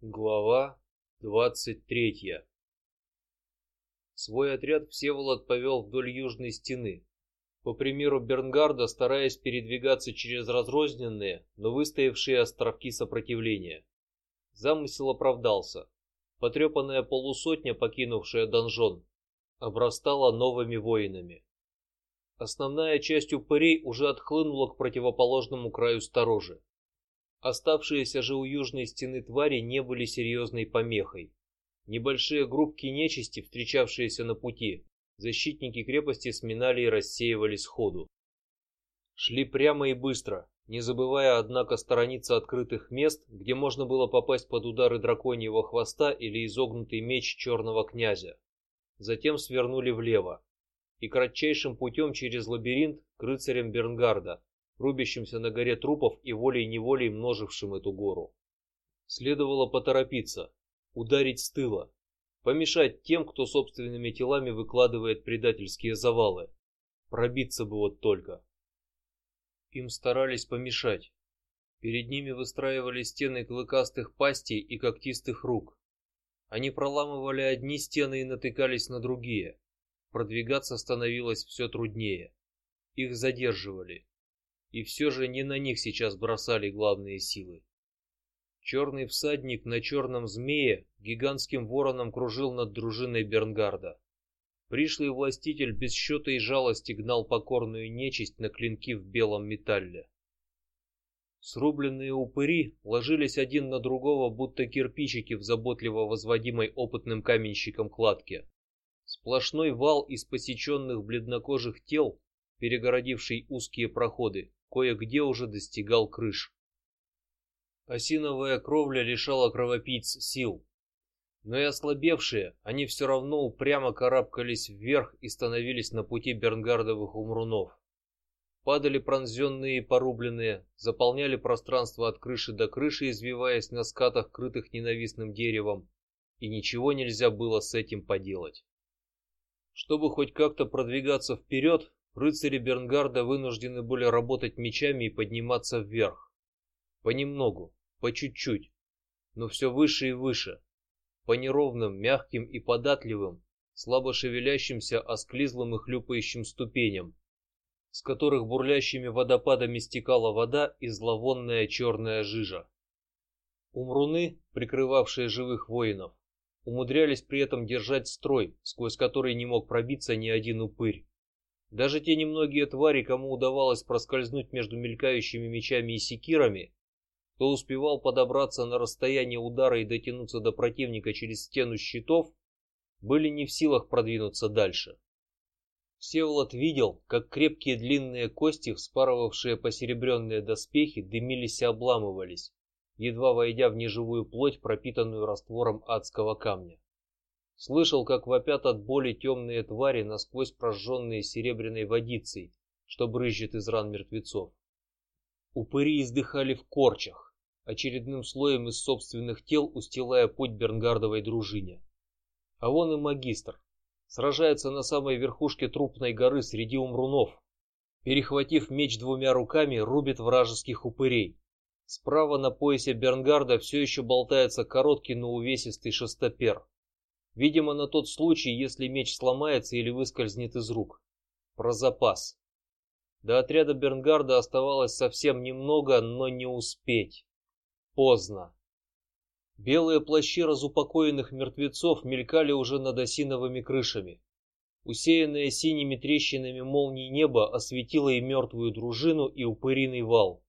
Глава двадцать третья. Свой отряд Всеволод повел вдоль южной стены, по примеру Бернгарда, стараясь передвигаться через разрозненные, но выстоявшие островки сопротивления. Замысел оправдался. Потрепанная полусотня, покинувшая донжон, обрастала новыми воинами. Основная часть упырей уже отхлынула к противоположному краю сторожи. Оставшиеся же у южной стены твари не были серьезной помехой. Небольшие группки нечисти, встречавшиеся на пути, защитники крепости сминали и рассеивали сходу. Шли прямо и быстро, не забывая, однако, сторониться открытых мест, где можно было попасть под удары драконьего хвоста или изогнутый меч черного князя. Затем свернули влево и кратчайшим путем через лабиринт к рыцарям Бернгарда, рубящимся на горе трупов и волей неволей множившим эту гору. Следовало поторопиться, ударить с тыла, помешать тем, кто собственными телами выкладывает предательские завалы. Пробиться бы вот только. Им старались помешать. Перед ними выстраивали стены клыкастых пастей и когтистых рук. Они проламывали одни стены и натыкались на другие. Продвигаться становилось все труднее. Их задерживали, и все же не на них сейчас бросали главные силы. Черный всадник на черном змее гигантским вороном кружил над дружиной Бернгарда. Пришлый властитель без счета и жалости гнал покорную нечисть на клинки в белом металле. Срубленные упыри ложились один на другого, будто кирпичики в заботливо возводимой опытным каменщиком кладке. Сплошной вал из посеченных бледнокожих тел, перегородивший узкие проходы, кое-где уже достигал крыш. Осиновая кровля лишала кровопийц сил, но и ослабевшие, они все равно упрямо карабкались вверх и становились на пути Бернгардовых умрунов. Падали пронзенные и порубленные, заполняли пространство от крыши до крыши, извиваясь на скатах, крытых ненавистным деревом, и ничего нельзя было с этим поделать. Чтобы хоть как-то продвигаться вперед, Рыцари Бернгарда вынуждены были работать мечами и подниматься вверх, понемногу, по чуть-чуть, но все выше и выше, по неровным, мягким и податливым, слабо шевелящимся, осклизлым и хлюпающим ступеням, с которых бурлящими водопадами стекала вода и зловонная черная жижа. Умруны, прикрывавшие живых воинов, умудрялись при этом держать строй, сквозь который не мог пробиться ни один упырь. Даже те немногие твари, кому удавалось проскользнуть между мелькающими мечами и секирами, кто успевал подобраться на расстояние удара и дотянуться до противника через стену щитов, были не в силах продвинуться дальше. Всеволод видел, как крепкие длинные кости, вспарывавшие посеребренные доспехи, дымились и обламывались, едва войдя в неживую плоть, пропитанную раствором адского камня. Слышал, как вопят от боли темные твари, насквозь прожженные серебряной водицей, что брызжет из ран мертвецов. Упыри издыхали в корчах, очередным слоем из собственных тел устилая путь Бернгардовой дружине. А вон и магистр сражается на самой верхушке трупной горы среди умрунов, перехватив меч двумя руками, рубит вражеских упырей. Справа на поясе Бернгарда все еще болтается короткий, но увесистый шестопер. Видимо, на тот случай, если меч сломается или выскользнет из рук. Про запас. До отряда Бернгарда оставалось совсем немного, но не успеть. Поздно. Белые плащи разупокоенных мертвецов мелькали уже над осиновыми крышами. Усеянное синими трещинами молний небо осветило и мертвую дружину, и упыриный вал.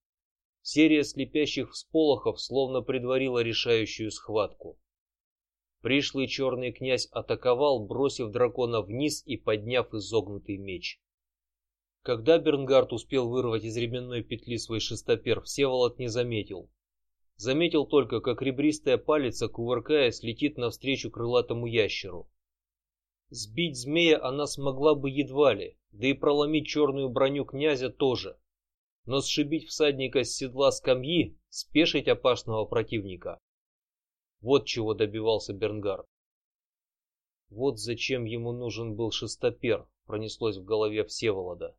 Серия слепящих всполохов словно предварила решающую схватку. Пришлый черный князь атаковал, бросив дракона вниз и подняв изогнутый меч. Когда Бернгард успел вырвать из ременной петли свой шестопер, Всеволод не заметил. Заметил только, как ребристая палица, кувыркаясь, летит навстречу крылатому ящеру. Сбить змея она смогла бы едва ли, да и проломить черную броню князя тоже. Но сшибить всадника с седла скамьи, спешить опасного противника, вот чего добивался Бернгард. Вот зачем ему нужен был шестопер, пронеслось в голове Всеволода.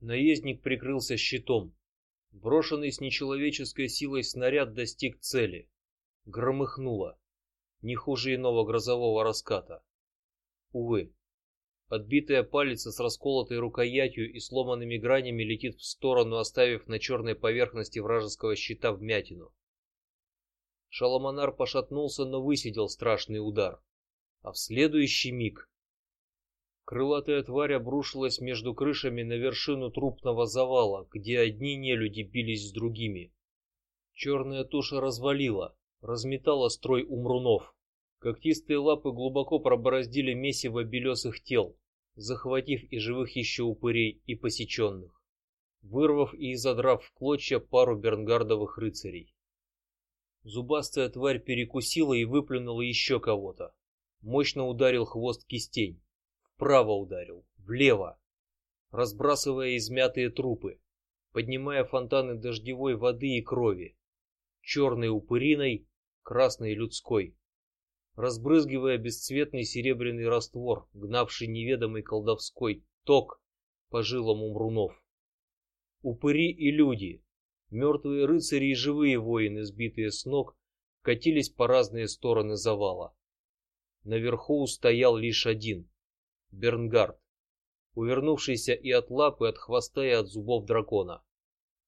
Наездник прикрылся щитом. Брошенный с нечеловеческой силой снаряд достиг цели. громыхнуло, не хуже иного грозового раската. Увы, отбитая палица с расколотой рукоятью и сломанными гранями летит в сторону, оставив на черной поверхности вражеского щита вмятину. Шаломанар пошатнулся, но высидел страшный удар, а в следующий миг крылатая тварь обрушилась между крышами на вершину трупного завала, где одни нелюди бились с другими. Черная туша развалила, разметала строй умрунов. Когтистые лапы глубоко пробороздили месиво белесых тел, захватив и живых еще упырей, и посеченных, вырвав и задрав в клочья пару бернгардовых рыцарей. Зубастая тварь перекусила и выплюнула еще кого-то. Мощно ударил хвост кистень, вправо ударил, влево, разбрасывая измятые трупы, поднимая фонтаны дождевой воды и крови, черной упыриной, красной людской. Разбрызгивая бесцветный серебряный раствор, гнавший неведомый колдовской ток по жилам умрунов. Упыри и люди, мертвые рыцари и живые воины, сбитые с ног, катились по разные стороны завала. Наверху стоял лишь один Бернгард, увернувшийся и от лап, и от хвоста, и от зубов дракона,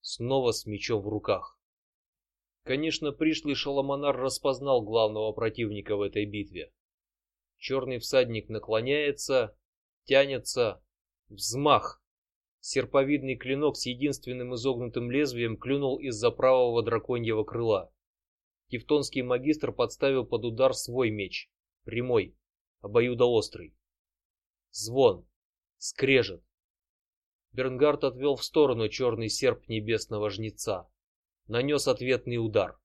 снова с мечом в руках. Конечно, пришлый Шаламанар распознал главного противника в этой битве. Черный всадник наклоняется, тянется, взмах. Серповидный клинок с единственным изогнутым лезвием клюнул из-за правого драконьего крыла. Тевтонский магистр подставил под удар свой меч, прямой, обоюдоострый. Звон, скрежет. Бернгард отвел в сторону черный серп небесного жнеца нанес ответный удар,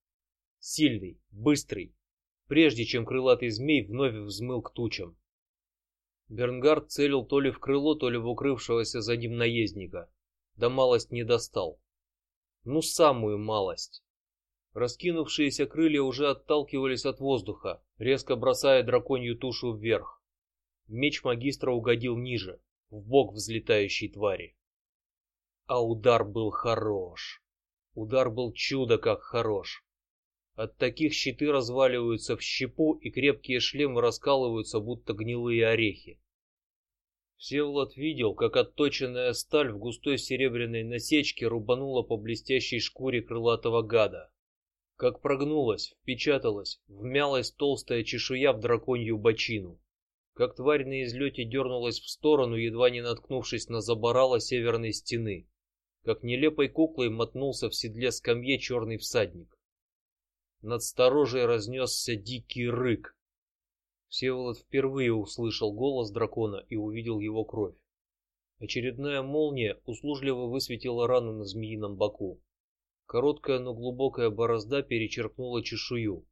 сильный, быстрый, прежде чем крылатый змей вновь взмыл к тучам. Бернгард целил то ли в крыло, то ли в укрывшегося за ним наездника, да малость не достал. Ну самую малость. Раскинувшиеся крылья уже отталкивались от воздуха, резко бросая драконью тушу вверх. Меч магистра угодил ниже, в бок взлетающей твари. А удар был хорош. Удар был чудо как хорош. От таких щиты разваливаются в щепу, и крепкие шлемы раскалываются, будто гнилые орехи. Всеволод видел, как отточенная сталь в густой серебряной насечке рубанула по блестящей шкуре крылатого гада, как прогнулась, впечаталась, вмялась толстая чешуя в драконью бочину, как тварь на излете дернулась в сторону, едва не наткнувшись на заборало северной стены как нелепой куклой мотнулся в седле скамье черный всадник. Над сторожей разнесся дикий рык. Всеволод впервые услышал голос дракона и увидел его кровь. Очередная молния услужливо высветила рану на змеином боку. Короткая, но глубокая борозда перечеркнула чешую.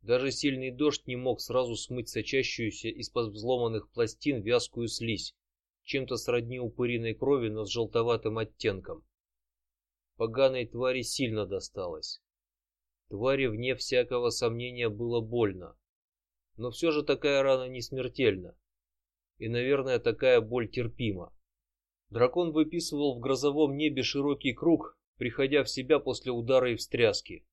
Даже сильный дождь не мог сразу смыть сочащуюся из-под взломанных пластин вязкую слизь, чем-то сродни упыриной крови, но с желтоватым оттенком. Поганой твари сильно досталось. Твари вне всякого сомнения было больно, но все же такая рана не смертельна, и, наверное, такая боль терпима. Дракон выписывал в грозовом небе широкий круг, приходя в себя после удара и встряски.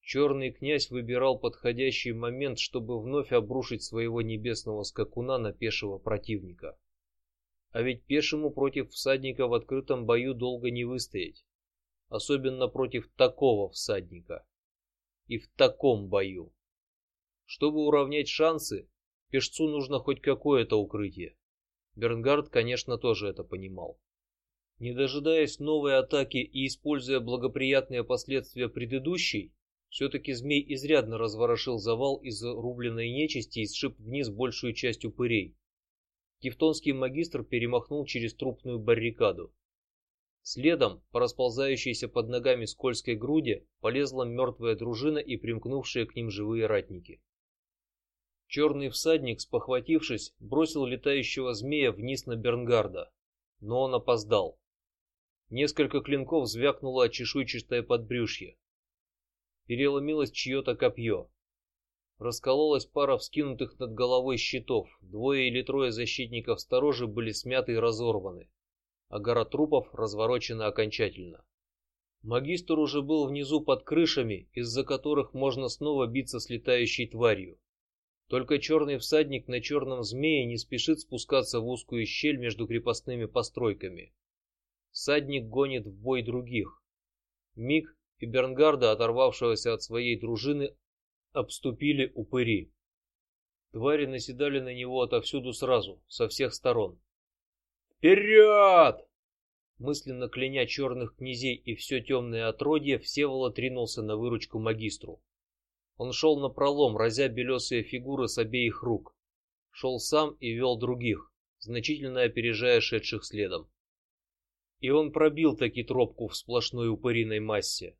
Черный князь выбирал подходящий момент, чтобы вновь обрушить своего небесного скакуна на пешего противника. А ведь пешему против всадника в открытом бою долго не выстоять, особенно против такого всадника и в таком бою. Чтобы уравнять шансы, пешцу нужно хоть какое-то укрытие. Бернгард, конечно, тоже это понимал. Не дожидаясь новой атаки и используя благоприятные последствия предыдущей, все-таки змей изрядно разворошил завал из рубленной нечисти и сшиб вниз большую часть упырей. Тевтонский магистр перемахнул через трупную баррикаду. Следом, по расползающейся под ногами скользкой груди, полезла мертвая дружина и примкнувшие к ним живые ратники. Черный всадник, спохватившись, бросил летающего змея вниз на Бернгарда, но он опоздал. Несколько клинков звякнуло о чешуйчатое подбрюшье. Переломилось чье-то копье. Раскололась пара вскинутых над головой щитов. Двое или трое защитников сторожи были смяты и разорваны, а гора трупов разворочена окончательно. Магистр уже был внизу под крышами, из-за которых можно снова биться с летающей тварью. Только черный всадник на черном змее не спешит спускаться в узкую щель между крепостными постройками. Всадник гонит в бой других. Миг и Бернгарда, оторвавшегося от своей дружины, обступили упыри. Твари наседали на него отовсюду сразу, со всех сторон. Вперед! Мысленно кляня черных князей и все темное отродье, Всеволод ринулся на выручку магистру. Он шел на пролом, разя белесые фигуры с обеих рук. Шел сам и вел других, значительно опережая шедших следом. И он пробил таки тропку в сплошной упыриной массе.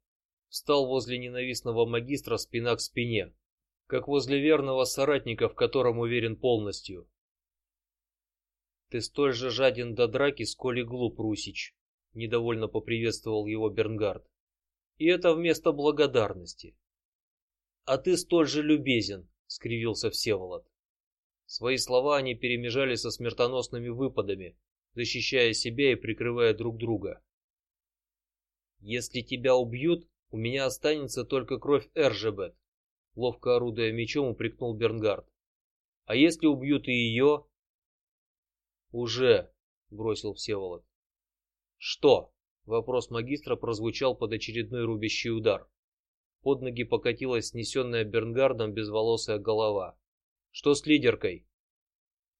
Встал возле ненавистного магистра спина к спине, как возле верного соратника, в котором уверен полностью. Ты столь же жаден до драки, сколь и глуп, Русич. Недовольно поприветствовал его Бернгард. И это вместо благодарности. А ты столь же любезен, скривился Всеволод. Свои слова они перемежали со смертоносными выпадами, защищая себя и прикрывая друг друга. Если тебя убьют, у меня останется только кровь Эржебет. Ловко орудуя мечом, упрекнул Бернгард. А если убьют и ее? Уже, бросил Всеволод. Что? Вопрос магистра прозвучал под очередной рубящий удар. Под ноги покатилась снесенная Бернгардом безволосая голова. Что с лидеркой?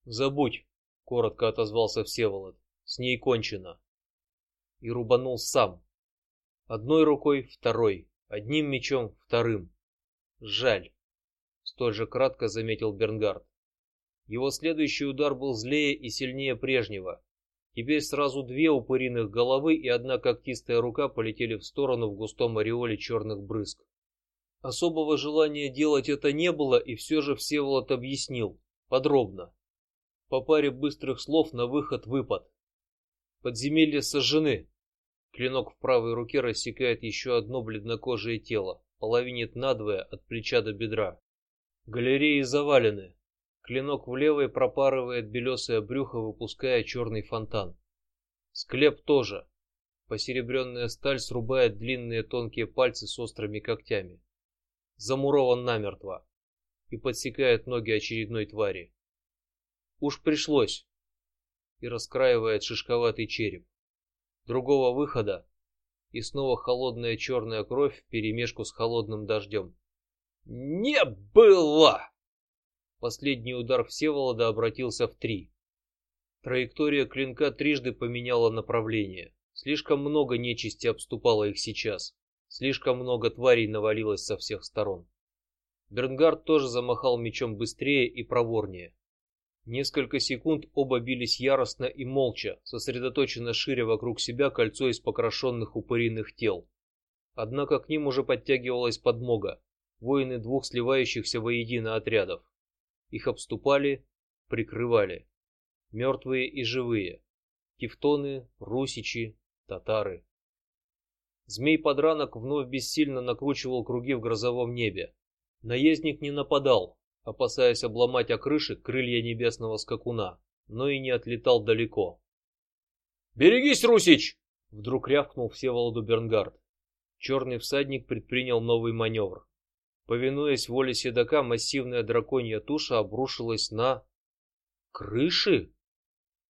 Забудь, коротко отозвался Всеволод. С ней кончено. И рубанул сам. Одной рукой, второй, одним мечом, вторым. Жаль. Столь же кратко заметил Бернгард. Его следующий удар был злее и сильнее прежнего. Теперь сразу две упыриных головы и одна когтистая рука полетели в сторону в густом ореоле черных брызг. Особого желания делать это не было, и все же Всеволод объяснил подробно, по паре быстрых слов на выход выпад. Подземелья сожжены. Клинок в правой руке рассекает еще одно бледнокожее тело, половинит надвое от плеча до бедра. Галереи завалены, Клинок в левой пропарывает белесое брюхо, выпуская черный фонтан. Склеп тоже. Посеребренная сталь срубает длинные тонкие пальцы с острыми когтями. Замурован намертво и подсекает ноги очередной твари. Уж пришлось. И раскраивает шишковатый череп. Другого выхода и снова холодная черная кровь в перемешку с холодным дождем. Не было. Последний удар Всеволода обратился в три. Траектория клинка трижды поменяла направление. Слишком много нечисти обступало их сейчас. Слишком много тварей навалилось со всех сторон. Бернгард тоже замахал мечом быстрее и проворнее. Несколько секунд оба бились яростно и молча, сосредоточенно ширя вокруг себя кольцо из покрошенных упыриных тел. Однако к ним уже подтягивалась подмога, воины двух сливающихся воедино отрядов. Их обступали, прикрывали мертвые и живые, тевтоны, русичи, татары. Змей подранок вновь бессильно накручивал круги в грозовом небе. Наездник не нападал, опасаясь обломать о крыши крылья небесного скакуна, но и не отлетал далеко. Берегись, Русич! Вдруг рявкнул Всеволоду Бернгард. Черный всадник предпринял новый маневр. Повинуясь воле седока, массивная драконья туша обрушилась на крыши.